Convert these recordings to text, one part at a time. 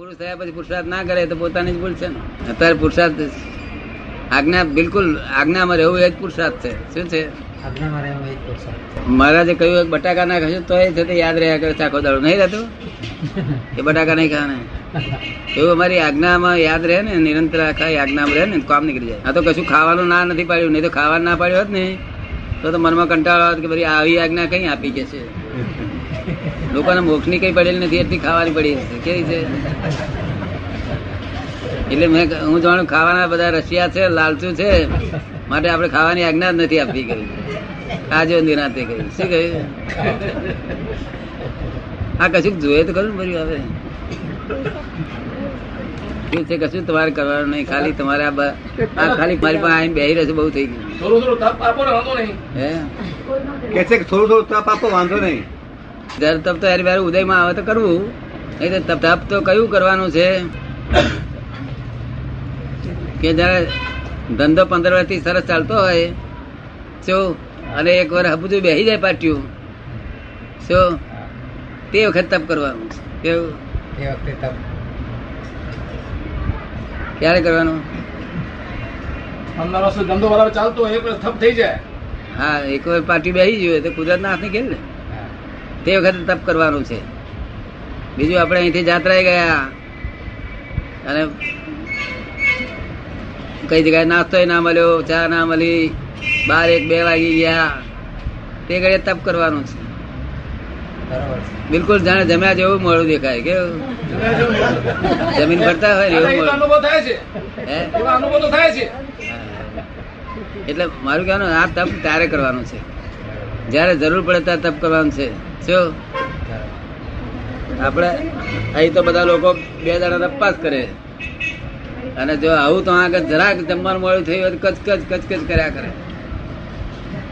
પુરુષ થયા પછી પુરુષાર્થ ના કરે તો પોતાની જ ભૂલ છે ને. અત્યારે પુરુષાર્થ આજ્ઞા બિલકુલ આજ્ઞામાં રહેવું એ જ પુરુષાર્થ છે. શું છે. મહારાજે કહ્યું બટાકા ના ખાશો તો એ છે તે યાદ રહ્યા કરે ચાખો દાડો. નહીં રહેતું? એ બટાકા નહીં ખાવાના એવું અમારી આજ્ઞામાં યાદ રહે ને નિરંતર આખા આજ્ઞામાં રહે ને કામ નીકળી જાય. આ તો કશું ખાવાનું ના નથી પાડ્યું નહીં તો ખાવાનું ના પાડ્યું હોત ને તો તો મનમાં કંટાળો આવત કે ભાઈ આવી આજ્ઞા કઈ આપી કે છે? લોકોને મોક્ષની કઈ પડેલી નથી એટલી ખાવાની પડી હશે કેવી છે? એટલે મેં હું જાણું ખાવાના બધા રશિયા છે લાલચુ છે માટે આપણે ખાવાની આજ્ઞા જ નથી આપવી કહ્યું આજે નિરાતે કહ્યું શું કહ્યું? આ કશું જોઈએ તો ખરું ભર્યું હવે. શું છે કશું તમારે કરવાનું નહીં. ખાલી તમારે આ બ- આ ખાલી મારી પાસે આવીને બેહી રહેશે બહુ થઈ ગયું. થોડું થોડું તાપ આપો ને વાંધો નહીં. હે? કે છે થોડું થોડું તપ આપો વાંધો નહીં. દર તપ તો યાર ઉદયમાં આવે તો કરવું. નહીં તો તપ તપ તો કયું કરવાનું છે? કે જયારે ધંધો પંદર વર્ષથી સરસ ચાલતો હોય શું? અને એક વાર હબુજું બેસી જાય પાટ્યું. શું? તે વખત તપ કરવાનું. કેવું? તે વખતે તપ. ક્યારે કરવાનું? ધંધો બરાબર ચાલતો હોય એક વાર થપ થઈ જાય. હા એક વાર પાર્ટી બેસી જોઈએ તો કુદરત ના હાથ ને ને. તે વખતે તપ કરવાનું છે. બીજું આપણે અહીંથી જાત્રાએ ગયા અને કઈ જગ્યાએ નાસ્તો ના મળ્યો ચા ના મળી બાર એક બે વાગી ગયા. તે ઘડીએ તપ કરવાનું છે. બિલકુલ જાણે જમ્યા જેવું મોડું દેખાય કેવું? જમીન ભરતા હોય એવું અનુભવ થાય છે. અનુભવ તો થાય છે. એટલે મારું કહેવાનું આ તપ ત્યારે કરવાનું છે. જ્યારે જરૂર પડે ત્યારે તપ કરવાનું છે. આપણે અહીં તો બધા લોકો બે દાડા તપાસ કરે અને જો આવું તો આગળ જરાક જમવાનું મળ્યું થયું હોય કચ કચ કચ કચ કર્યા કરે.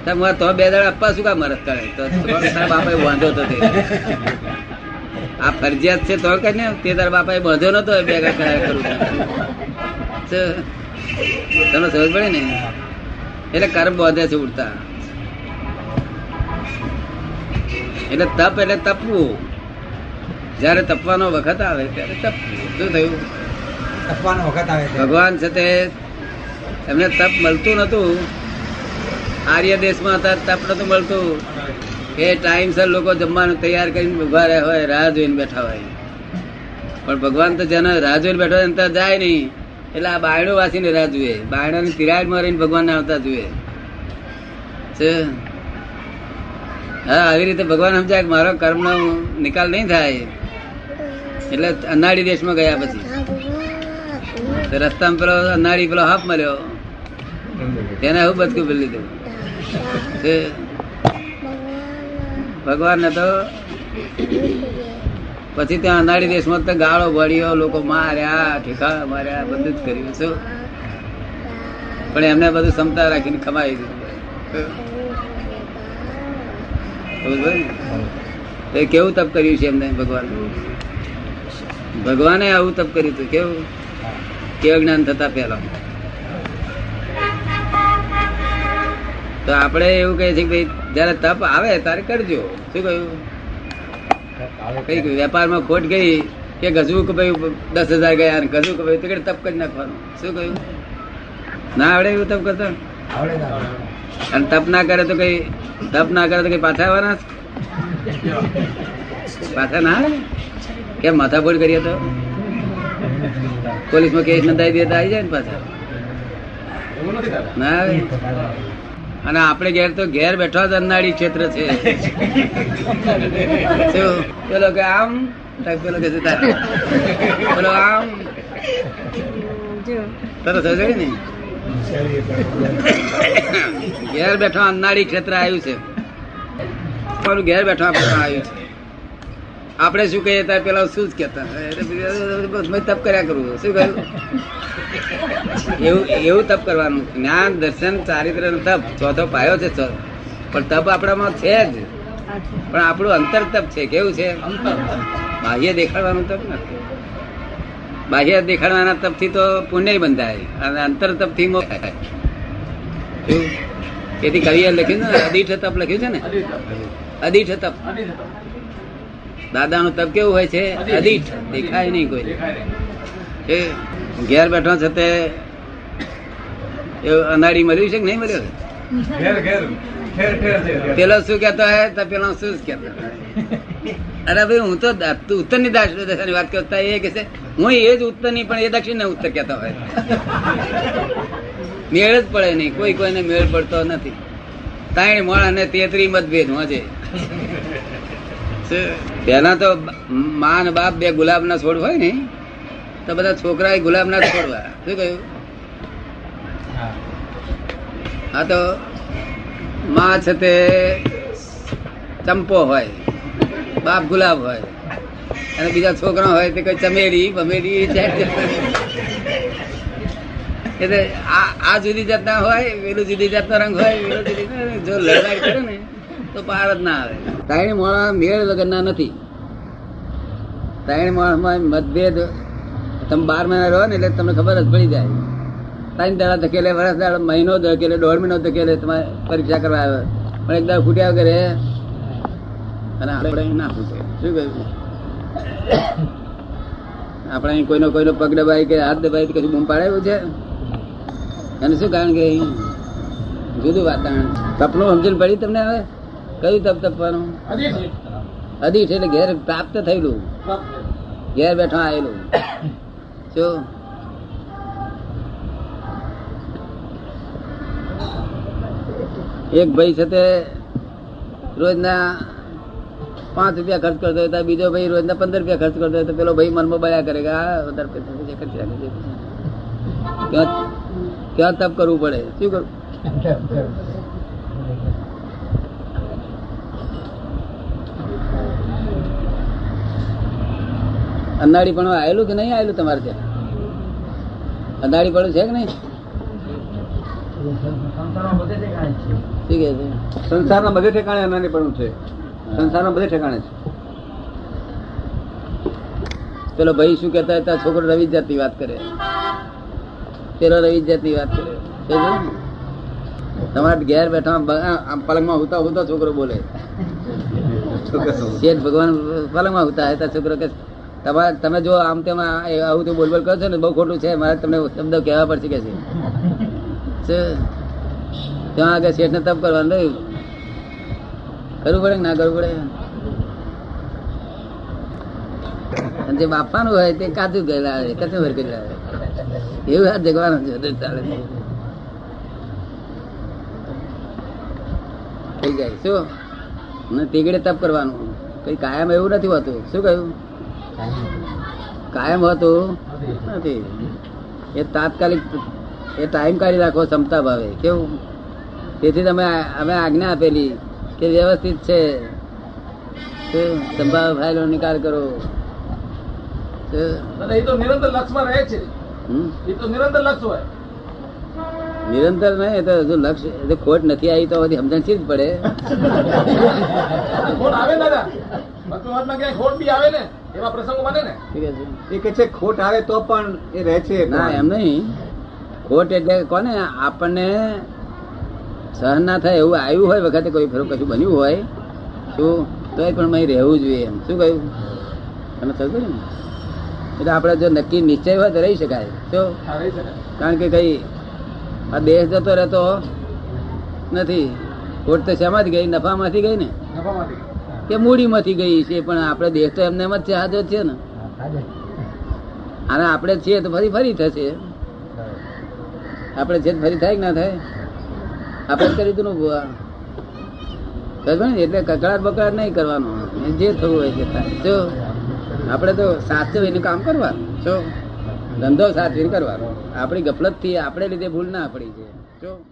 તમે તો બે દાડા અપ્પા શું કામ મરત કરે? તો તારા બાપાએ વાંધો તો આ ફરજિયાત છે તો કે ને તે તારા બાપાએ બાંધ્યો નતો બે કર્યા કરું તમે સમજ પડે ને? એટલે કર્મ બાંધે છે ઉડતા. એટલે તપ એટલે તપવું. જયારે તપવાનો વખત આવે ત્યારે તપવું. શું થયું? તપવાનો વખત આવે ભગવાન છે તે એમને તપ મળતું નતું આર્ય દેશમાં હતા તપ નતું મળતું. એ ટાઈમસર લોકો જમવાનું તૈયાર કરીને ઊભા રહ્યા હોય રાહ જોઈને બેઠા હોય. પણ ભગવાન તો જેને રાહ જોઈને બેઠા હોય ત્યાં જાય નહીં. એટલે આ બાયણો વાસીને રાહ જુએ. બાયણાની તિરાડ મારીને ભગવાનને આવતા જુએ. છે? હા, આવી રીતે ભગવાન સમજાય કે મારો કર્મનો નિકાલ નહીં થાય. એટલે અનાળી દેશમાં ગયા પછી. રસ્તામાં પેલો અનાળી પેલો હાફ મળ્યો. તેને એવું બચકું ભૂલી લીધું. ભગવાન ને તો પછી ત્યાં અનાળી દેશમાં તો ગાળો ભળ્યો લોકો માર્યા, ઠેકા માર્યા, બધું જ કર્યું. શું? પણ એમને બધું ક્ષમતા રાખીને ખમાવી દીધું? એ કેવું તપ કર્યું છે એમને ભગવાન? ભગવાને આવું તપ કર્યું હતું. કેવું? કેવું જ્ઞાન થતા પહેલા? તો આપણે એવું કહે છે કે ભાઈ, જયારે તપ આવે ત્યારે કરજો. શું કહ્યું? કઈ કહ્યું? વેપારમાં ખોટ ગઈ કે ગજવું કે ભાઈ દસ હજાર ગયા ગજવું કે ભાઈ, તો કે તપ કરી નાખવાનું? શું કહ્યું? ના આવડે એવું તપ કરતા. અને તપ ના કરે તો કઈ તપ ના કરે તો કઈ પાછા આવવાના પાછા ના કેમ માથાફોડ કરીએ તો? પોલીસમાં કેસ નોંધાવી દે તો આવી જાય ને પાછા? એવું નથી થતું. ના અને આપણે ઘેર તો ઘેર બેઠો જ અન્નાળી ક્ષેત્ર છે. પેલો કે આમ પેલો કે પેલો આમ. તરસ સમજાય ને ઘેર બેઠો અન્નાળી ક્ષેત્ર આવ્યું છે. પણ ઘેર બેઠો આવ્યું છે. આપણે શું કહીએ ત્યારે પેલા શું જ કેતા તપ કર્યા કરું શું કહ્યું? એવું એવું તપ કરવાનું. જ્ઞાન, દર્શન ચારિત્ર તપ. ચોથો પાયો છે પણ તપ આપણામાં છે જ. પણ આપણું અંતર તપ છે. કેવું છે? બાહ્ય દેખાડવાનું તપ નથી. બાહ્ય દેખાડવાના તપથી તો પુણ્ય બંધાય. અને અંતર તપથી? તેથી કવિએ લખ્યું ને અદીઠ તપ લખ્યું છે ને? અદીઠ તપ. દાદાનું તપ કેવું હોય છે? અદીઠ. દેખાય નહીં કોઈ. એ ઘેર બેઠો છે તે અનાળી મળ્યું છે કે નહીં મળ્યું. પેલો શું કેતો હે તો પેલો શું કેતો અરે ભાઈ, હું તો ઉત્તરની દશાની વાત કરતા એ કે હું એ જ ઉત્તરની પણ એ દક્ષિણ ઉત્તર કહેતા હોય. મેળ જ પડે નહીં. કોઈ કોઈને મેળ પડતો નથી. ત્રણ મણ અને તેત્રી મતભેદ હોજે પેલા તો મા બાપ બે ગુલાબ ના છોડ હોય ને, તો બધા છોકરા ગુલાબ ના છોડવા. શું કહ્યું? હા તો, માં છે તે ચંપો હોય. બાપ ગુલાબ હોય. અને બીજા છોકરા હોય તે કઈ ચમેરી બમેરી એટલે આ જુદી જાતના હોય, પેલું જુદી જાતનો રંગ હોય જો લડાઈ કરે ને, તો પાર જ ના આવે. ત્રણ મોણા મેળ વગરના નથી. ત્રણ મોણામાં મતભેદ તમે બાર મહિના રહો ને એટલે તમને ખબર જ પડી જાય. ત્રણ દાડા ધકેલે વર્ષ દાડા, મહિનો ધકેલે, દોઢ મહિનો ધકેલે, તમારે પરીક્ષા કરવા આવે. પણ એક દાડા ફૂટ્યા વગર અને આપણે ના ફૂટે. શું કહ્યું? આપણે અહીં કોઈનો કોઈનો પગ દબાય કે હાથ દબાઈ કે કશું બૂમ પાડાયું છે? અને શું કારણ કે અહીં? જુદું વાતાવરણ. તપનું સમજણ પડી તમને હવે? કયું તપ તપવાનું. અદીઠ એટલે ઘેર પ્રાપ્ત થયેલું. ઘેર બેઠા આવેલું. શું? એક ભાઈ તે રોજના પાંચ રૂપિયા ખર્ચ કરતો હોય તો બીજો ભાઈ રોજના પંદર રૂપિયા ખર્ચ કરતો હોય તો પેલો ભાઈ મનમાં બયા કરે કે આ વધારે તપ કરવું પડે? શું કરવું અનાળી પણ આવેલું કે નહીં આવેલું તમારે ત્યાં? અનાળી પણ છે કે નહીં? સંસારના બધે ઠેકાણે અનાની પણ છે. સંસારના બધે ઠેકાણે છે. પેલો ભાઈ શું કેતા હતા? છોકરો રવિ જાતની વાત કરે. પેલો રવિ જાતની વાત કરે. તમારા ઘેર બેઠા પલંગમાં હુતા હુતા છોકરો બોલે. શેઠ ભગવાન પલંગમાં હુતા હતા છોકરો કે, તમારે તમે જો આમ તેમ આવું તો બોલ બોલ કરો છો ને, બહુ ખોટું છે, મારે તમને શબ્દ કહેવા પડશે કે છે. ત્યાં આગળ શેઠ ને તપ કરવાનું રહ્યું. કરવું પડે ના કરવું પડે? અને જે બાપાનું હોય તે કાચું ગયેલા આવે કચું ભર કરેલા આવે એવું હાથ જગવાનું છે ચાલે થઈ જાય. શું? ને તીગડે તપ કરવાનું. કઈ કાયમ એવું નથી હોતું. શું કહ્યું? કાયમ હોતું નથી. એ તાત્કાલિક, એ ટાઈમ કાઢી રાખો, ક્ષમતા ભાવે. કેવું? તેથી તમે અમે આજ્ઞા આપેલી કે વ્યવસ્થિત છે? સંભાવ ફાઇલો નિકાલ કરો. નિરંતર લક્ષમાં રહે છે. હમ? એ તો નિરંતર લક્ષ હોય. નિરંતર નહીં એ તો હજુ લક્ષ્ય એ ખોટ નથી આવી તો બધી સમજણથી જ પડે. ખોટ આવે ને દાદા. ભક્તિ મહાત્મા ક્યાંય ખોટ બી આવે ને એવા પ્રસંગો બને ને. છે. એ કે છે ખોટ આવે તો પણ એ રહે છે ના એમ નહીં. ખોટ એટલે કોને? આપણને સહન ના થાય એવું આવ્યું હોય વખતે કોઈ ફેરું કશું બન્યું હોય શું તો પણ અહીં રહેવું જોઈએ એમ. શું કહ્યું? તમે થયું ને? એટલે આપણે જો નક્કી નિશ્ચય હોય તો રહી શકાય. શકાય. કારણ કે કઈ આ દેશ જતો રહેતો નથી. ખોટ તો શેમાંથી ગઈ? નફામાંથી ગઈ ને? કે મૂડીમાંથી ગઈ છે? પણ આપણે દેશ તો એમને એમ જ છે હાજર છે ને. અને આપણે છીએ તો ફરી ફરી થશે. આપણે છે તો ફરી થાય કે ના થાય? આપણે કરી દીધું ને એટલે કકડાટ બકડાટ નહીં કરવાનો. જે થવું હોય તે થાય. જો, આપણે તો સાચવીને કામ કરવાનું. જો, ધંધો સાચવીને કરવાનો. આપણી ગફલતથી આપણે લીધે ભૂલ ના પડી છે. જો.